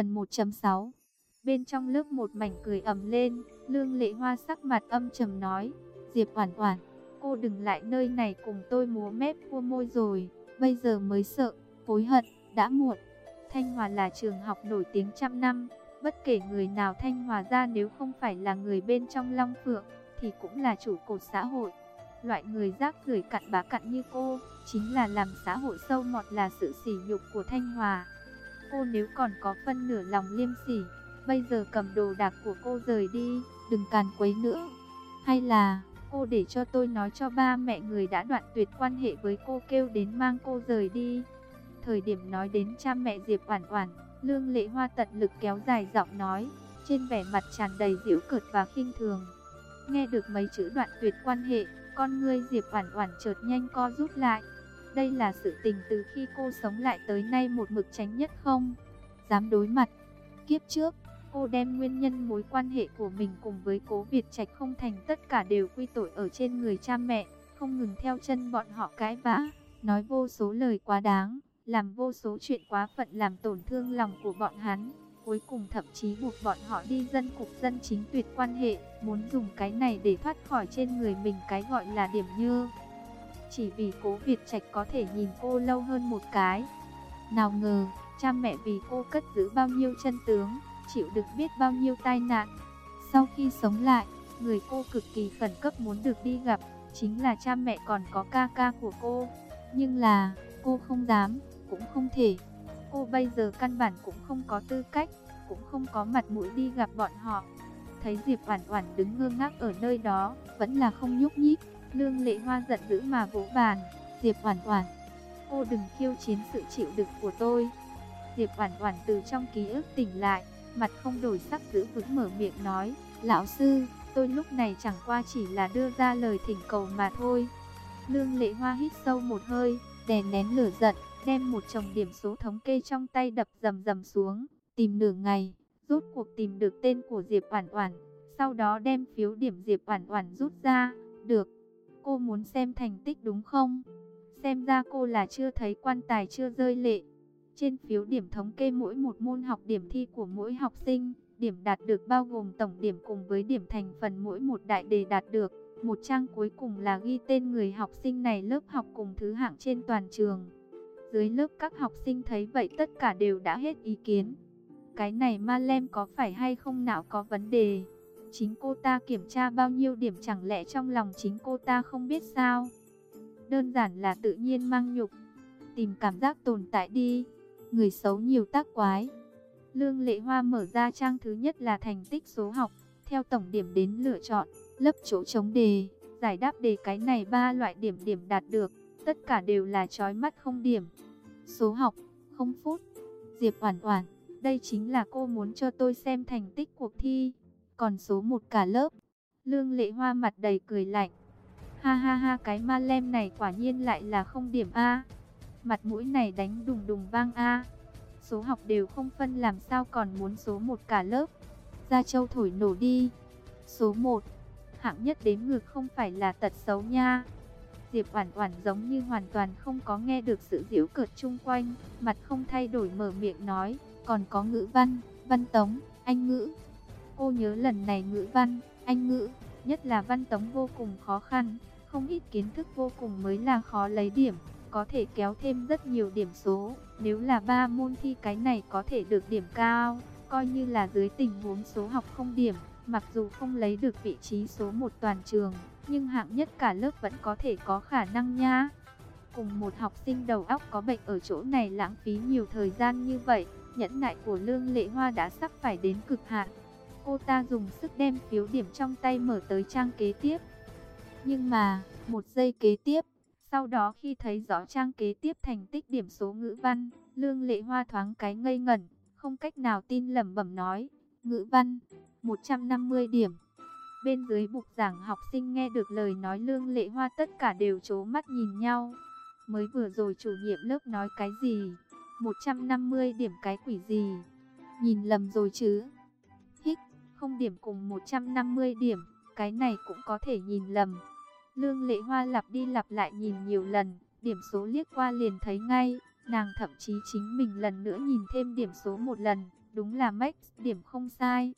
Phần 1.6 Bên trong lớp một mảnh cười ầm lên, Lương Lệ Hoa sắc mặt âm trầm nói, Diệp Oản Oản, cô đừng lại nơi này cùng tôi múa mép cua môi rồi, bây giờ mới sợ, hối hận, đã muộn. Thanh Hòa là trường học nổi tiếng trăm năm, bất kể người nào Thanh Hòa ra nếu không phải là người bên trong Long Phượng, thì cũng là chủ cột xã hội. Loại người rác rưởi cặn bã cặn như cô, chính là làm xã hội sâu mọt là sự sỉ nhục của Thanh Hòa. Cô nếu còn có phân nửa lòng liêm sỉ, bây giờ cầm đồ đạc của cô rời đi, đừng càn quấy nữa. Hay là, cô để cho tôi nói cho ba mẹ người đã đoạn tuyệt quan hệ với cô kêu đến mang cô rời đi. Thời điểm nói đến cha mẹ Diệp Oản Oản, Lương Lệ Hoa tận lực kéo dài giọng nói, trên vẻ mặt tràn đầy giễu cợt và khinh thường. Nghe được mấy chữ đoạn tuyệt quan hệ, con ngươi Diệp Oản Oản chợt nhanh co rút lại. Đây là sự tình từ khi cô sống lại tới nay một mực tránh nhất không? Dám đối mặt. Kiếp trước, cô đem nguyên nhân mối quan hệ của mình cùng với Cố Việt Trạch không thành tất cả đều quy tội ở trên người cha mẹ, không ngừng theo chân bọn họ cãi vã, nói vô số lời quá đáng, làm vô số chuyện quá phận làm tổn thương lòng của bọn hắn. Cuối cùng thậm chí buộc bọn họ đi dân cục dân chính tuyệt quan hệ, muốn dùng cái này để thoát khỏi trên người mình cái gọi là điểm như chỉ vì cố Việt Trạch có thể nhìn cô lâu hơn một cái. Nào ngờ, cha mẹ vì cô cất giữ bao nhiêu chân tướng, chịu được biết bao nhiêu tai nạn. Sau khi sống lại, người cô cực kỳ khẩn cấp muốn được đi gặp, chính là cha mẹ còn có ca ca của cô. Nhưng là, cô không dám, cũng không thể. Cô bây giờ căn bản cũng không có tư cách, cũng không có mặt mũi đi gặp bọn họ. Thấy Diệp Oản Oản đứng ngơ ngác ở nơi đó, vẫn là không nhúc nhích, Lương Lệ Hoa giận dữ mà vỗ bàn, "Diệp Oản Oản, cô đừng khiêu chiến sự chịu đựng của tôi." Diệp Oản Oản từ trong ký ức tỉnh lại, mặt không đổi sắc giữ vững mở miệng nói, "Lão sư, tôi lúc này chẳng qua chỉ là đưa ra lời thỉnh cầu mà thôi." Lương Lệ Hoa hít sâu một hơi, đè nén lửa giận, đem một chồng điểm số thống kê trong tay đập rầm rầm xuống, tìm nửa ngày, rốt cuộc tìm được tên của Diệp Oản Oản, sau đó đem phiếu điểm Diệp Oản Oản rút ra, được. Cô muốn xem thành tích đúng không? Xem ra cô là chưa thấy quan tài chưa rơi lệ. Trên phiếu điểm thống kê mỗi một môn học điểm thi của mỗi học sinh, điểm đạt được bao gồm tổng điểm cùng với điểm thành phần mỗi một đại đề đạt được. Một trang cuối cùng là ghi tên người học sinh này lớp học cùng thứ hạng trên toàn trường. Dưới lớp các học sinh thấy vậy tất cả đều đã hết ý kiến. Cái này ma lem có phải hay không nào có vấn đề? Chính cô ta kiểm tra bao nhiêu điểm chẳng lẽ trong lòng chính cô ta không biết sao? Đơn giản là tự nhiên mang nhục. Tìm cảm giác tồn tại đi. Người xấu nhiều tác quái. Lương Lệ Hoa mở ra trang thứ nhất là thành tích số học. Theo tổng điểm đến lựa chọn, lấp chỗ chống đề. Giải đáp đề cái này ba loại điểm điểm đạt được. Tất cả đều là chói mắt không điểm. Số học, không phút. Diệp Oản Oản, đây chính là cô muốn cho tôi xem thành tích cuộc thi. Còn số một cả lớp. Lương Lệ Hoa mặt đầy cười lạnh. Ha ha ha cái ma lem này quả nhiên lại là không điểm A. Mặt mũi này đánh đùng đùng vang A. Số học đều không phân làm sao còn muốn số một cả lớp. Gia Châu thổi nổ đi. Số 1. Hạng nhất đếm ngược không phải là tật xấu nha. Diệp Oản Oản giống như hoàn toàn không có nghe được sự giễu cợt chung quanh, mặt không thay đổi mở miệng nói, còn có ngữ văn, văn tống, anh ngữ. Cô nhớ lần này ngữ văn, anh ngữ, nhất là văn tống vô cùng khó khăn, không ít kiến thức vô cùng mới là khó lấy điểm, có thể kéo thêm rất nhiều điểm số. Nếu là ba môn thi cái này có thể được điểm cao, coi như là dưới tình huống số học không điểm, mặc dù không lấy được vị trí số 1 toàn trường, nhưng hạng nhất cả lớp vẫn có thể có khả năng nha. Cùng một học sinh đầu óc có bệnh ở chỗ này lãng phí nhiều thời gian như vậy, nhẫn nại của Lương Lệ Hoa đã sắp phải đến cực hạn. Cô ta dùng sức đem phiếu điểm trong tay mở tới trang kế tiếp. Nhưng mà, một giây kế tiếp, sau đó khi thấy rõ trang kế tiếp thành tích điểm số ngữ văn, Lương Lệ Hoa thoáng cái ngây ngẩn, không cách nào tin lẩm bẩm nói, ngữ văn, 150 điểm. Bên dưới bục giảng học sinh nghe được lời nói Lương Lệ Hoa tất cả đều trố mắt nhìn nhau. Mới vừa rồi chủ nhiệm lớp nói cái gì? 150 điểm cái quỷ gì? Nhìn lầm rồi chứ? Không điểm cùng 150 điểm, cái này cũng có thể nhìn lầm. Lương Lệ Hoa lặp đi lặp lại nhìn nhiều lần, điểm số liếc qua liền thấy ngay, nàng thậm chí chính mình lần nữa nhìn thêm điểm số một lần, đúng là max điểm không sai.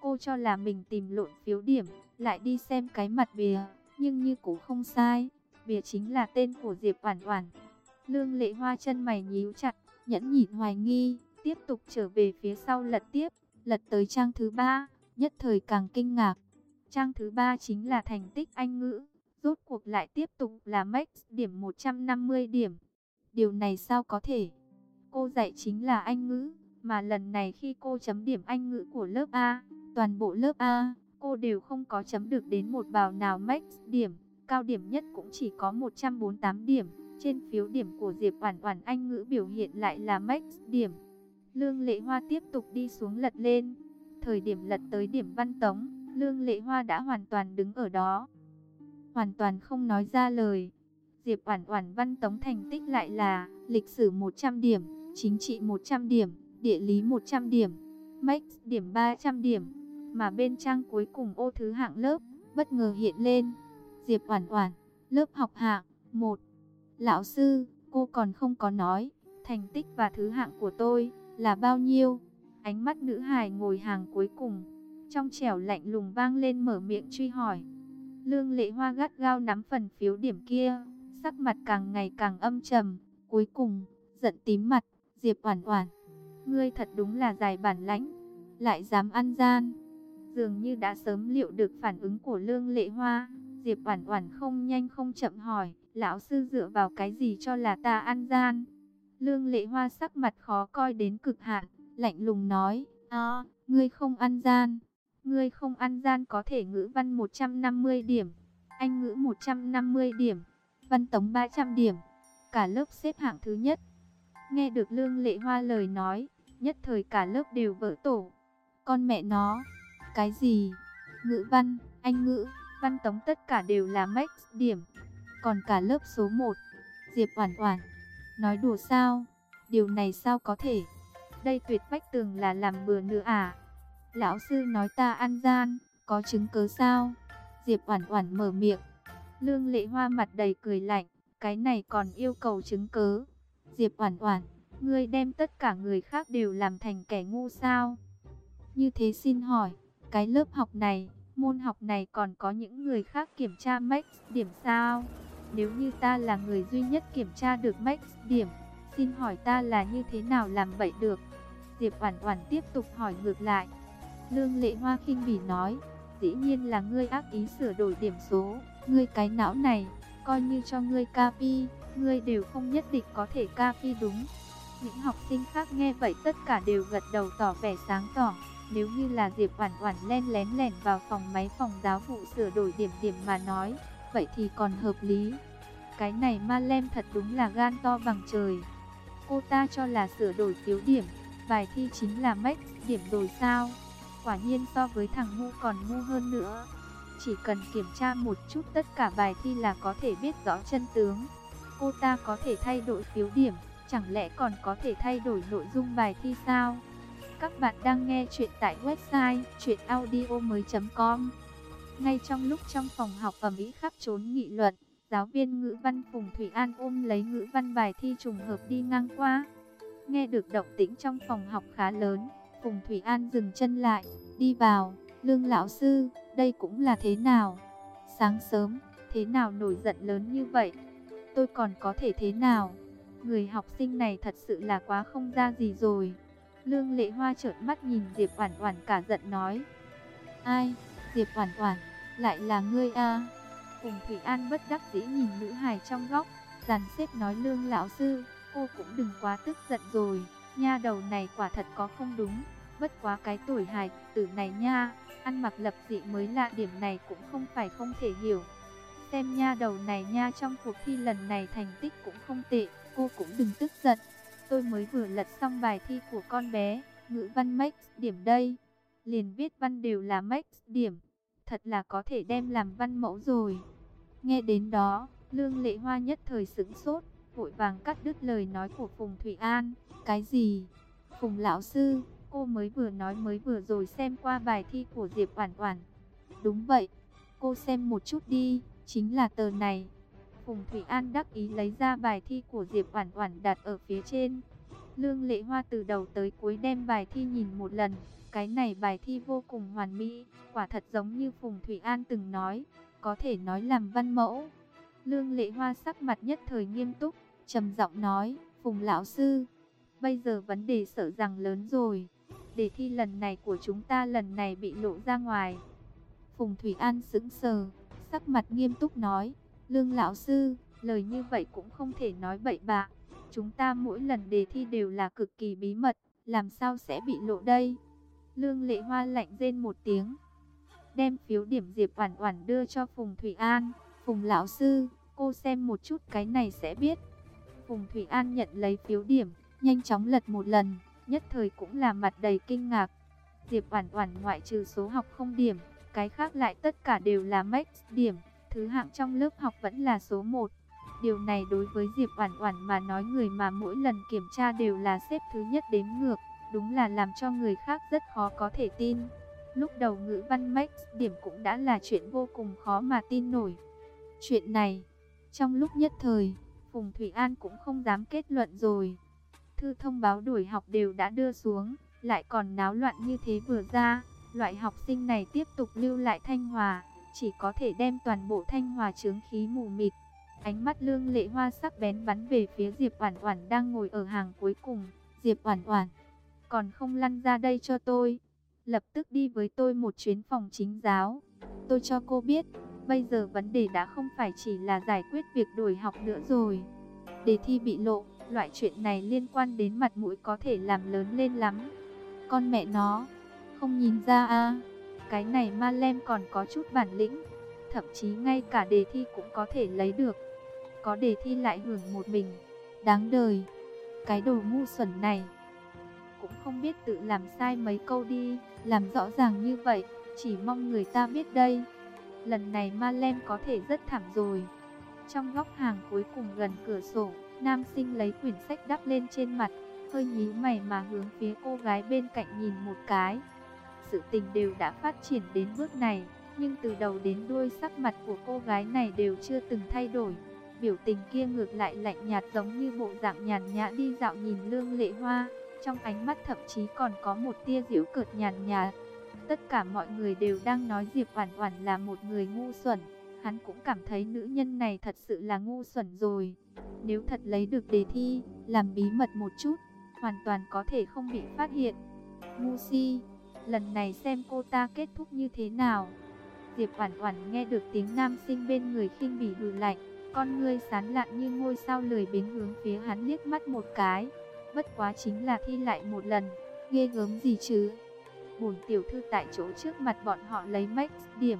Cô cho là mình tìm lộn phiếu điểm, lại đi xem cái mặt bìa, nhưng như cũng không sai. Bìa chính là tên của Diệp Oản Oản. Lương Lệ Hoa chân mày nhíu chặt, nhẫn nhịn hoài nghi, tiếp tục trở về phía sau lật tiếp, lật tới trang thứ ba, nhất thời càng kinh ngạc. Trang thứ ba chính là thành tích Anh ngữ, rốt cuộc lại tiếp tục là max điểm 150 điểm. Điều này sao có thể? Cô dạy chính là Anh ngữ, mà lần này khi cô chấm điểm Anh ngữ của lớp A, toàn bộ lớp A, cô đều không có chấm được đến một bào nào max điểm, cao điểm nhất cũng chỉ có 148 điểm. Trên phiếu điểm của Diệp Oản Oản Anh ngữ biểu hiện lại là max điểm. Lương Lệ Hoa tiếp tục đi xuống lật lên. Thời điểm lật tới điểm văn tống, Lương Lệ Hoa đã hoàn toàn đứng ở đó. Hoàn toàn không nói ra lời. Diệp Oản Oản văn tống thành tích lại là lịch sử 100 điểm, chính trị 100 điểm, địa lý 100 điểm, max điểm 300 điểm. Mà bên trang cuối cùng ô thứ hạng lớp, bất ngờ hiện lên. Diệp Oản Oản, lớp học hạng 1. Lão sư, cô còn không có nói, thành tích và thứ hạng của tôi là bao nhiêu? Ánh mắt nữ hài ngồi hàng cuối cùng, trong trẻo lạnh lùng vang lên mở miệng truy hỏi. Lương lệ hoa gắt gao nắm phần phiếu điểm kia, sắc mặt càng ngày càng âm trầm, cuối cùng, giận tím mặt, Diệp Oản Oản, ngươi thật đúng là dài bản lãnh, lại dám ăn gian. Dường như đã sớm liệu được phản ứng của Lương Lệ Hoa, Diệp Oản Oản không nhanh không chậm hỏi, lão sư dựa vào cái gì cho là ta ăn gian? Lương Lệ Hoa sắc mặt khó coi đến cực hạn, lạnh lùng nói, "A, ngươi không ăn gian. Ngươi không ăn gian có thể ngữ văn 150 điểm, anh ngữ 150 điểm, văn tống 300 điểm, cả lớp xếp hạng thứ nhất." Nghe được Lương Lệ Hoa lời nói, nhất thời cả lớp đều vỡ tổ. Con mẹ nó, cái gì? Ngữ văn, anh ngữ, văn tống tất cả đều là max điểm. Còn cả lớp số 1, Diệp Oản Oản, nói đùa sao? Điều này sao có thể? Đây tuyệt bách tường là làm bừa nữa à? Lão sư nói ta ăn gian, có chứng cứ sao? Diệp Oản Oản mở miệng. Lương Lệ Hoa mặt đầy cười lạnh, cái này còn yêu cầu chứng cứ. Diệp Oản Oản, ngươi đem tất cả người khác đều làm thành kẻ ngu sao? Như thế xin hỏi, cái lớp học này, môn học này còn có những người khác kiểm tra max điểm sao? Nếu như ta là người duy nhất kiểm tra được max điểm, xin hỏi ta là như thế nào làm vậy được? Diệp Oản Oản tiếp tục hỏi ngược lại. Lương Lệ Hoa khinh bỉ nói, dĩ nhiên là ngươi ác ý sửa đổi điểm số, ngươi cái não này, coi như cho ngươi copy, ngươi đều không nhất định có thể copy đúng. Những học sinh khác nghe vậy tất cả đều gật đầu tỏ vẻ sáng tỏ. Nếu như là Diệp Oản Oản len lén lẻn vào phòng máy phòng giáo vụ sửa đổi điểm điểm mà nói, vậy thì còn hợp lý. Cái này ma lem thật đúng là gan to bằng trời. Cô ta cho là sửa đổi thiếu điểm, bài thi chính là max điểm rồi sao? Quả nhiên so với thằng ngu còn ngu hơn nữa. Chỉ cần kiểm tra một chút tất cả bài thi là có thể biết rõ chân tướng. Cô ta có thể thay đổi phiếu điểm, chẳng lẽ còn có thể thay đổi nội dung bài thi sao? Các bạn đang nghe chuyện tại website chuyenaudio.com Ngay trong lúc trong phòng học ẩm ý khắp trốn nghị luận, giáo viên ngữ văn Phùng Thủy An ôm lấy ngữ văn bài thi trùng hợp đi ngang qua. Nghe được động tĩnh trong phòng học khá lớn, Phùng Thủy An dừng chân lại, đi vào, lương lão sư, đây cũng là thế nào? Sáng sớm, thế nào nổi giận lớn như vậy? Tôi còn có thể thế nào? Người học sinh này thật sự là quá không ra gì rồi. Lương Lệ Hoa trợn mắt nhìn Diệp Oản Oản cả giận nói: "Ai? Diệp Oản Oản, lại là ngươi a?" À? Phùng Thủy An bất đắc dĩ nhìn nữ hài trong góc, dàn xếp nói Lương lão sư, cô cũng đừng quá tức giận rồi, nha đầu này quả thật có không đúng, bất quá cái tuổi hài tử này nha, ăn mặc lập dị mới lạ điểm này cũng không phải không thể hiểu. Xem nha đầu này nha trong cuộc thi lần này thành tích cũng không tệ, cô cũng đừng tức giận. Tôi mới vừa lật xong bài thi của con bé, ngữ văn max điểm đây. Liền viết văn đều là max điểm. Thật là có thể đem làm văn mẫu rồi. Nghe đến đó, Lương Lệ Hoa nhất thời sững sốt, vội vàng cắt đứt lời nói của Phùng Thủy An. Cái gì? Phùng lão sư, cô mới vừa nói mới vừa rồi xem qua bài thi của Diệp Oản Oản. Đúng vậy, cô xem một chút đi, chính là tờ này. Phùng Thủy An đắc ý lấy ra bài thi của Diệp Oản Oản đặt ở phía trên. Lương Lệ Hoa từ đầu tới cuối đem bài thi nhìn một lần, cái này bài thi vô cùng hoàn mỹ, quả thật giống như Phùng Thủy An từng nói, có thể nói làm văn mẫu. Lương Lệ Hoa sắc mặt nhất thời nghiêm túc, trầm giọng nói, Phùng Lão Sư, bây giờ vấn đề sợ rằng lớn rồi, đề thi lần này của chúng ta lần này bị lộ ra ngoài. Phùng Thủy An sững sờ, sắc mặt nghiêm túc nói, Lương Lão Sư, lời như vậy cũng không thể nói bậy bạ. Chúng ta mỗi lần đề thi đều là cực kỳ bí mật, làm sao sẽ bị lộ đây? Lương Lệ Hoa lạnh rên một tiếng, đem phiếu điểm Diệp Oản Oản đưa cho Phùng Thủy An. Phùng lão sư, cô xem một chút cái này sẽ biết. Phùng Thủy An nhận lấy phiếu điểm, nhanh chóng lật một lần, nhất thời cũng là mặt đầy kinh ngạc. Diệp Oản Oản ngoại trừ số học không điểm, cái khác lại tất cả đều là max điểm, thứ hạng trong lớp học vẫn là số 1. Điều này đối với Diệp Oản Oản mà nói người mà mỗi lần kiểm tra đều là xếp thứ nhất đếm ngược, đúng là làm cho người khác rất khó có thể tin. Lúc đầu ngữ văn max điểm cũng đã là chuyện vô cùng khó mà tin nổi. Chuyện này, trong lúc nhất thời, Phùng Thủy An cũng không dám kết luận rồi. Thư thông báo đuổi học đều đã đưa xuống, lại còn náo loạn như thế vừa ra, loại học sinh này tiếp tục lưu lại Thanh Hòa, chỉ có thể đem toàn bộ Thanh Hòa chướng khí mù mịt. Ánh mắt Lương Lệ Hoa sắc bén bắn về phía Diệp Oản Oản đang ngồi ở hàng cuối cùng. Diệp Oản Oản, còn không lăn ra đây cho tôi. Lập tức đi với tôi một chuyến phòng chính giáo. Tôi cho cô biết, bây giờ vấn đề đã không phải chỉ là giải quyết việc đổi học nữa rồi. Đề thi bị lộ, loại chuyện này liên quan đến mặt mũi có thể làm lớn lên lắm. Con mẹ nó, không nhìn ra à, cái này ma lem còn có chút bản lĩnh, thậm chí ngay cả đề thi cũng có thể lấy được. Có đề thi lại hưởng một mình, đáng đời, cái đồ ngu xuẩn này. Cũng không biết tự làm sai mấy câu đi, làm rõ ràng như vậy, chỉ mong người ta biết đây. Lần này ma lem có thể rất thảm rồi. Trong góc hàng cuối cùng gần cửa sổ, nam sinh lấy quyển sách đắp lên trên mặt, hơi nhíu mày mà hướng phía cô gái bên cạnh nhìn một cái. Sự tình đều đã phát triển đến bước này, nhưng từ đầu đến đuôi sắc mặt của cô gái này đều chưa từng thay đổi. Biểu tình kia ngược lại lạnh nhạt giống như bộ dạng nhàn nhã đi dạo nhìn lương lệ hoa, trong ánh mắt thậm chí còn có một tia giễu cợt nhàn nhạt. Tất cả mọi người đều đang nói Diệp Oản Oản là một người ngu xuẩn, hắn cũng cảm thấy nữ nhân này thật sự là ngu xuẩn rồi. Nếu thật lấy được đề thi, làm bí mật một chút, hoàn toàn có thể không bị phát hiện. Ngu si, lần này xem cô ta kết thúc như thế nào. Diệp Oản Oản nghe được tiếng nam sinh bên người khinh bỉ hừ lạnh, con ngươi sáng lạn như ngôi sao lười biếng hướng phía hắn liếc mắt một cái. Bất quá chính là thi lại một lần, ghê gớm gì chứ? Bổn tiểu thư tại chỗ trước mặt bọn họ lấy max điểm.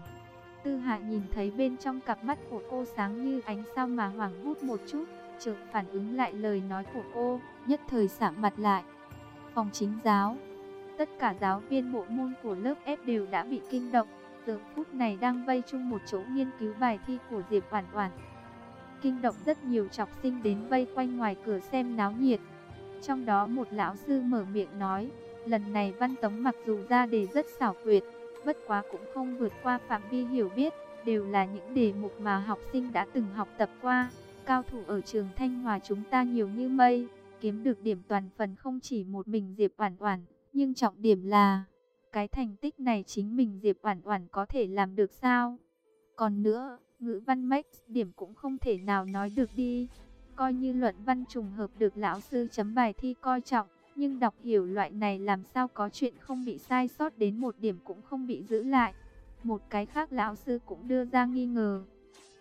Tư Hạ nhìn thấy bên trong cặp mắt của cô sáng như ánh sao mà hoảng Hút một chút, chợt phản ứng lại lời nói của cô, nhất thời sạm mặt lại. Phòng chính giáo, tất cả giáo viên bộ môn của lớp F đều đã bị kinh động, giờ phút này đang vây chung một chỗ nghiên cứu bài thi của Diệp Oản Oản. Kinh động rất nhiều học sinh đến vây quanh ngoài cửa xem náo nhiệt. Trong đó một lão sư mở miệng nói, lần này Văn Tống mặc dù ra đề rất xảo quyệt, bất quá cũng không vượt qua phạm vi hiểu biết, đều là những đề mục mà học sinh đã từng học tập qua. Cao thủ ở trường Thanh Hòa chúng ta nhiều như mây, kiếm được điểm toàn phần không chỉ một mình Diệp Oản Oản, nhưng trọng điểm là cái thành tích này chính mình Diệp Oản Oản có thể làm được sao? Còn nữa, ngữ văn max điểm cũng không thể nào nói được đi. Coi như luận văn trùng hợp được lão sư chấm bài thi coi trọng, nhưng đọc hiểu loại này làm sao có chuyện không bị sai sót đến một điểm cũng không bị giữ lại. Một cái khác lão sư cũng đưa ra nghi ngờ.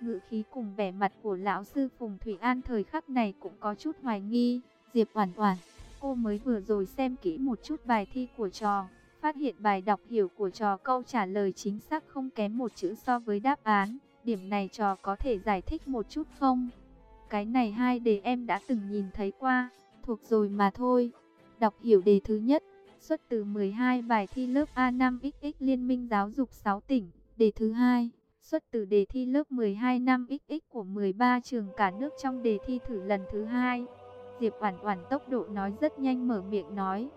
Ngữ khí cùng vẻ mặt của lão sư Phùng Thủy An thời khắc này cũng có chút hoài nghi. Diệp Oản Oản, cô mới vừa rồi xem kỹ một chút bài thi của trò, phát hiện bài đọc hiểu của trò câu trả lời chính xác không kém một chữ so với đáp án. Điểm này trò có thể giải thích một chút không? Cái này hai đề em đã từng nhìn thấy qua, thuộc rồi mà thôi. Đọc hiểu đề thứ nhất, xuất từ 12 bài thi lớp A5XX Liên minh Giáo dục 6 tỉnh. Đề thứ hai, xuất từ đề thi lớp 12 năm XX của 13 trường cả nước trong đề thi thử lần thứ hai. Diệp Oản Oản tốc độ nói rất nhanh mở miệng nói.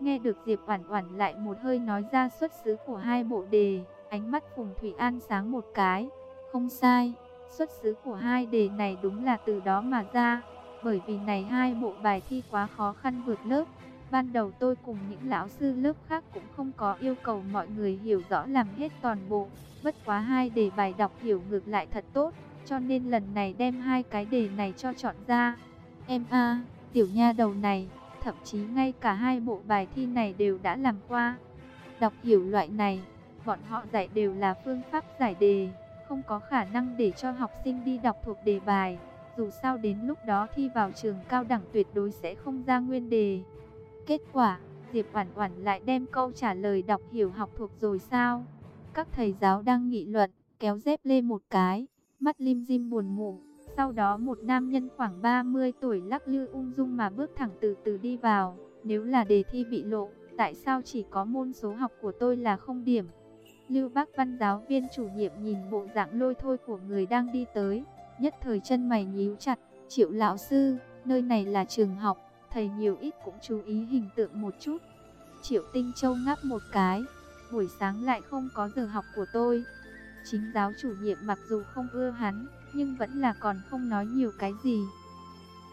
Nghe được Diệp Oản Oản lại một hơi nói ra xuất xứ của hai bộ đề, ánh mắt Phùng Thủy An sáng một cái. Không sai, xuất xứ của hai đề này đúng là từ đó mà ra bởi vì này hai bộ bài thi quá khó khăn vượt lớp. Ban đầu tôi cùng những lão sư lớp khác cũng không có yêu cầu mọi người hiểu rõ làm hết toàn bộ. Bất quá hai đề bài đọc hiểu ngược lại thật tốt, cho nên lần này đem hai cái đề này cho chọn ra. Em a, tiểu nha đầu này, thậm chí ngay cả hai bộ bài thi này đều đã làm qua. Đọc hiểu loại này, bọn họ dạy đều là phương pháp giải đề, không có khả năng để cho học sinh đi đọc thuộc đề bài. Dù sao đến lúc đó thi vào trường cao đẳng tuyệt đối sẽ không ra nguyên đề. Kết quả, Diệp Oản Oản lại đem câu trả lời đọc hiểu học thuộc rồi sao? Các thầy giáo đang nghị luận, kéo dép lê một cái, mắt lim dim buồn ngủ. Sau đó một nam nhân khoảng 30 tuổi lắc lư ung dung mà bước thẳng từ từ đi vào. Nếu là đề thi bị lộ, tại sao chỉ có môn số học của tôi là không điểm? Lưu Bác Văn giáo viên chủ nhiệm nhìn bộ dạng lôi thôi của người đang đi tới, nhất thời chân mày nhíu chặt, "Triệu lão sư, nơi này là trường học, thầy nhiều ít cũng chú ý hình tượng một chút." Triệu Tinh Châu ngáp một cái, "Buổi sáng lại không có giờ học của tôi." Chính giáo chủ nhiệm mặc dù không ưa hắn, nhưng vẫn là còn không nói nhiều cái gì.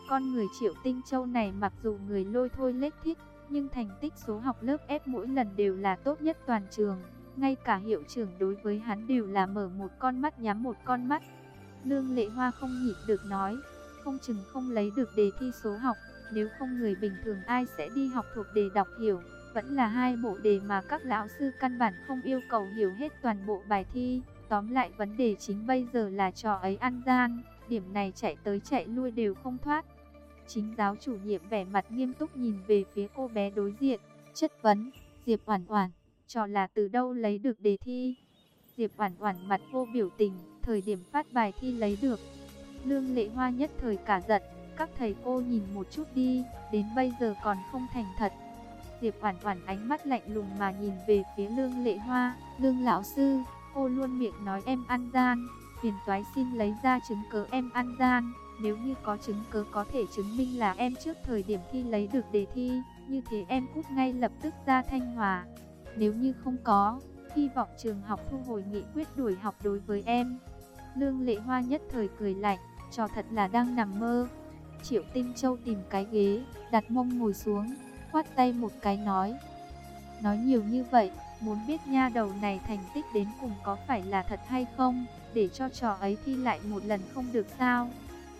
Con người Triệu Tinh Châu này mặc dù người lôi thôi lết thích, nhưng thành tích số học lớp F mỗi lần đều là tốt nhất toàn trường. Ngay cả hiệu trưởng đối với hắn đều là mở một con mắt nhắm một con mắt. Lương Lệ Hoa không nhịn được nói, không chừng không lấy được đề thi số học, nếu không người bình thường ai sẽ đi học thuộc đề đọc hiểu. Vẫn là hai bộ đề mà các lão sư căn bản không yêu cầu hiểu hết toàn bộ bài thi. Tóm lại vấn đề chính bây giờ là trò ấy ăn gian, điểm này chạy tới chạy lui đều không thoát. Chính giáo chủ nhiệm vẻ mặt nghiêm túc nhìn về phía cô bé đối diện, chất vấn, Diệp Oản Oản, trò là từ đâu lấy được đề thi? Diệp Oản Oản mặt vô biểu tình, thời điểm phát bài thi lấy được. Lương Lệ Hoa nhất thời cả giận, các thầy cô nhìn một chút đi, đến bây giờ còn không thành thật. Diệp Oản Oản ánh mắt lạnh lùng mà nhìn về phía Lương Lệ Hoa, "Lương lão sư, cô luôn miệng nói em ăn gian, phiền toái xin lấy ra chứng cứ em ăn gian." Nếu như có chứng cứ có thể chứng minh là em trước thời điểm thi lấy được đề thi, như thế em cút ngay lập tức ra Thanh Hòa. Nếu như không có, hy vọng trường học thu hồi nghị quyết đuổi học đối với em. Lương Lệ Hoa nhất thời cười lạnh, cho thật là đang nằm mơ. Triệu Tinh Châu tìm cái ghế, đặt mông ngồi xuống, khoát tay một cái nói. Nói nhiều như vậy, muốn biết nha đầu này thành tích đến cùng có phải là thật hay không, để cho trò ấy thi lại một lần không được sao?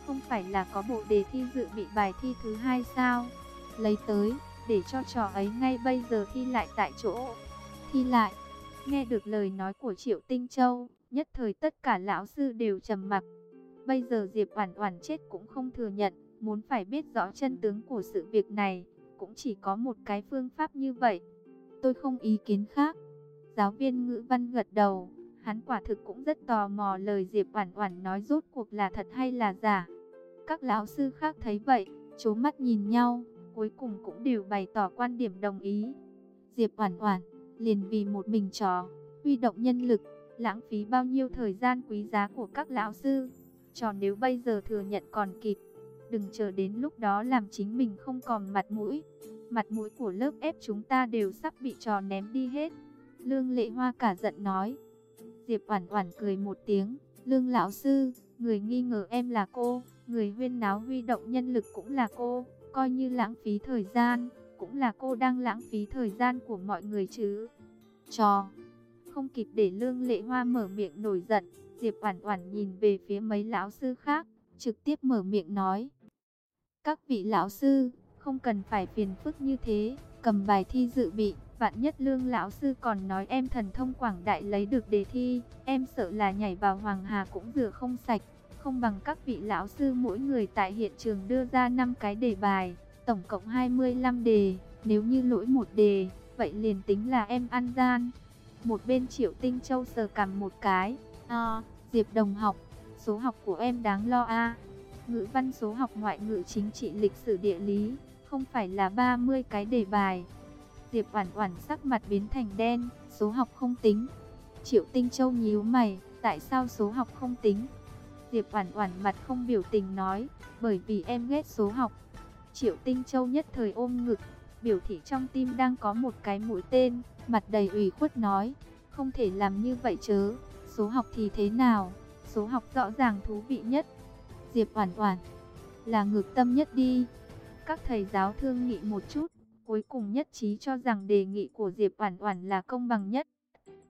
không phải là có bộ đề thi dự bị bài thi thứ hai sao? Lấy tới, để cho trò ấy ngay bây giờ thi lại tại chỗ. Thi lại, nghe được lời nói của Triệu Tinh Châu, nhất thời tất cả lão sư đều trầm mặc. Bây giờ Diệp Oản Oản chết cũng không thừa nhận, muốn phải biết rõ chân tướng của sự việc này, cũng chỉ có một cái phương pháp như vậy. Tôi không ý kiến khác. Giáo viên ngữ văn gật đầu, hắn quả thực cũng rất tò mò lời Diệp Oản Oản nói rốt cuộc là thật hay là giả. Các lão sư khác thấy vậy, chố mắt nhìn nhau, cuối cùng cũng đều bày tỏ quan điểm đồng ý. Diệp Oản Oản liền vì một mình trò, huy động nhân lực, lãng phí bao nhiêu thời gian quý giá của các lão sư. Trò nếu bây giờ thừa nhận còn kịp, đừng chờ đến lúc đó làm chính mình không còn mặt mũi. Mặt mũi của lớp ép chúng ta đều sắp bị trò ném đi hết. Lương Lệ Hoa cả giận nói. Diệp Oản Oản cười một tiếng, "Lương lão sư, người nghi ngờ em là cô." Người huyên náo huy động nhân lực cũng là cô, coi như lãng phí thời gian, cũng là cô đang lãng phí thời gian của mọi người chứ. trò không kịp để Lương Lệ Hoa mở miệng nổi giận, Diệp Oản Oản nhìn về phía mấy lão sư khác, trực tiếp mở miệng nói: "Các vị lão sư, không cần phải phiền phức như thế, cầm bài thi dự bị, vạn nhất Lương lão sư còn nói em thần thông quảng đại lấy được đề thi, em sợ là nhảy vào Hoàng Hà cũng rửa không sạch." không bằng các vị lão sư mỗi người tại hiện trường đưa ra 5 cái đề bài, tổng cộng 25 đề, nếu như lỗi một đề, vậy liền tính là em ăn gian. Một bên Triệu Tinh Châu sờ cằm một cái, à, Diệp Đồng học, số học của em đáng lo a. Ngữ văn số học ngoại ngữ chính trị lịch sử địa lý, không phải là 30 cái đề bài. Diệp Oản Oản sắc mặt biến thành đen, số học không tính. Triệu Tinh Châu nhíu mày, tại sao số học không tính? Diệp Oản Oản mặt không biểu tình nói, bởi vì em ghét số học. Triệu Tinh Châu nhất thời ôm ngực, biểu thị trong tim đang có một cái mũi tên, mặt đầy ủy khuất nói, không thể làm như vậy chớ, số học thì thế nào, số học rõ ràng thú vị nhất. Diệp Oản Oản, là ngược tâm nhất đi. Các thầy giáo thương nghị một chút, cuối cùng nhất trí cho rằng đề nghị của Diệp Oản Oản là công bằng nhất,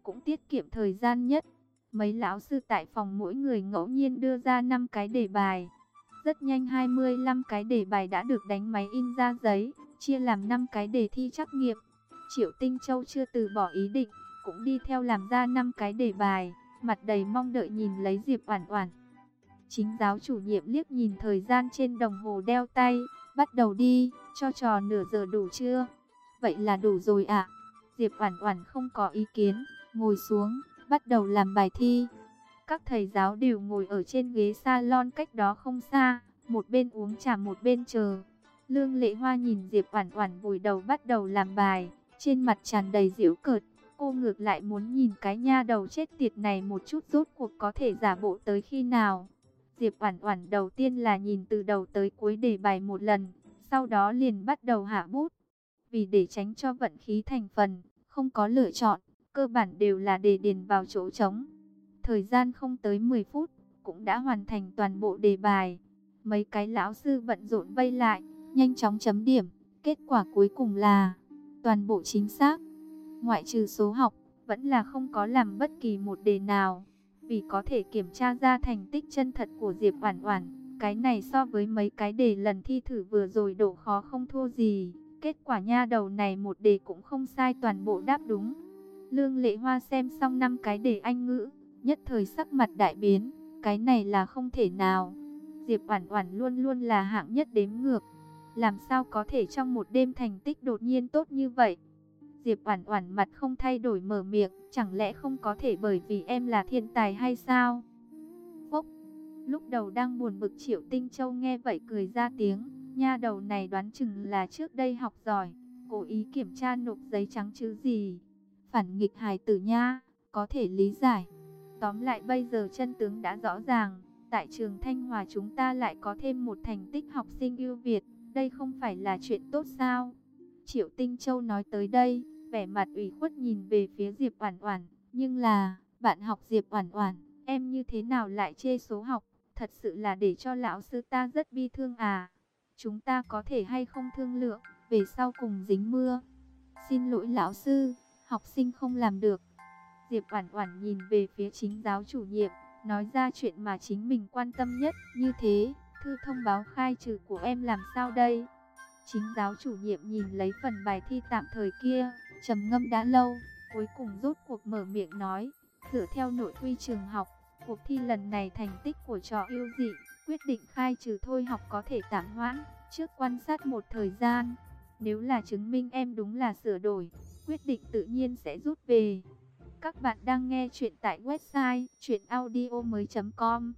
cũng tiết kiệm thời gian nhất. Mấy lão sư tại phòng mỗi người ngẫu nhiên đưa ra 5 cái đề bài. Rất nhanh 25 cái đề bài đã được đánh máy in ra giấy, chia làm 5 cái đề thi trắc nghiệm. Triệu Tinh Châu chưa từ bỏ ý định, cũng đi theo làm ra 5 cái đề bài, mặt đầy mong đợi nhìn lấy Diệp Oản Oản. Chính giáo chủ nhiệm liếc nhìn thời gian trên đồng hồ đeo tay, bắt đầu đi, cho trò nửa giờ đủ chưa? Vậy là đủ rồi ạ. Diệp Oản Oản không có ý kiến, ngồi xuống, bắt đầu làm bài thi. Các thầy giáo đều ngồi ở trên ghế salon cách đó không xa, một bên uống trà một bên chờ. Lương Lệ Hoa nhìn Diệp Oản Oản vùi đầu bắt đầu làm bài, trên mặt tràn đầy giễu cợt. Cô ngược lại muốn nhìn cái nha đầu chết tiệt này một chút rốt cuộc có thể giả bộ tới khi nào. Diệp Oản Oản đầu tiên là nhìn từ đầu tới cuối đề bài một lần, sau đó liền bắt đầu hạ bút. Vì để tránh cho vận khí thành phần, không có lựa chọn, cơ bản đều là đề điền vào chỗ trống. Thời gian không tới 10 phút, cũng đã hoàn thành toàn bộ đề bài. Mấy cái lão sư bận rộn vây lại, nhanh chóng chấm điểm. Kết quả cuối cùng là toàn bộ chính xác. Ngoại trừ số học, vẫn là không có làm bất kỳ một đề nào. Vì có thể kiểm tra ra thành tích chân thật của Diệp Oản Oản, cái này so với mấy cái đề lần thi thử vừa rồi độ khó không thua gì. Kết quả nha đầu này một đề cũng không sai toàn bộ đáp đúng. Lương Lệ Hoa xem xong năm cái đề Anh ngữ, nhất thời sắc mặt đại biến, cái này là không thể nào. Diệp Oản Oản luôn luôn là hạng nhất đếm ngược, làm sao có thể trong một đêm thành tích đột nhiên tốt như vậy? Diệp Oản Oản mặt không thay đổi mở miệng, chẳng lẽ không có thể bởi vì em là thiên tài hay sao? Phốc. Lúc đầu đang buồn bực Triệu Tinh Châu nghe vậy cười ra tiếng, nha đầu này đoán chừng là trước đây học giỏi, cố ý kiểm tra nộp giấy trắng chứ gì. Phản nghịch hài tử nha, có thể lý giải. Tóm lại bây giờ chân tướng đã rõ ràng, tại trường Thanh Hòa chúng ta lại có thêm một thành tích học sinh ưu việt, đây không phải là chuyện tốt sao? Triệu Tinh Châu nói tới đây, vẻ mặt ủy khuất nhìn về phía Diệp Oản Oản, nhưng là, bạn học Diệp Oản Oản, em như thế nào lại chê số học, thật sự là để cho lão sư ta rất bi thương à. Chúng ta có thể hay không thương lượng, về sau cùng dính mưa. Xin lỗi lão sư, học sinh không làm được. Diệp Oản Oản nhìn về phía chính giáo chủ nhiệm, nói ra chuyện mà chính mình quan tâm nhất, như thế, thư thông báo khai trừ của em làm sao đây? Chính giáo chủ nhiệm nhìn lấy phần bài thi tạm thời kia, trầm ngâm đã lâu, cuối cùng rốt cuộc mở miệng nói, dựa theo nội quy trường học, cuộc thi lần này thành tích của trò yêu dị, quyết định khai trừ thôi học có thể tạm hoãn, trước quan sát một thời gian. Nếu là chứng minh em đúng là sửa đổi, quyết định tự nhiên sẽ rút về. Các bạn đang nghe chuyện tại website chuyenaudio.com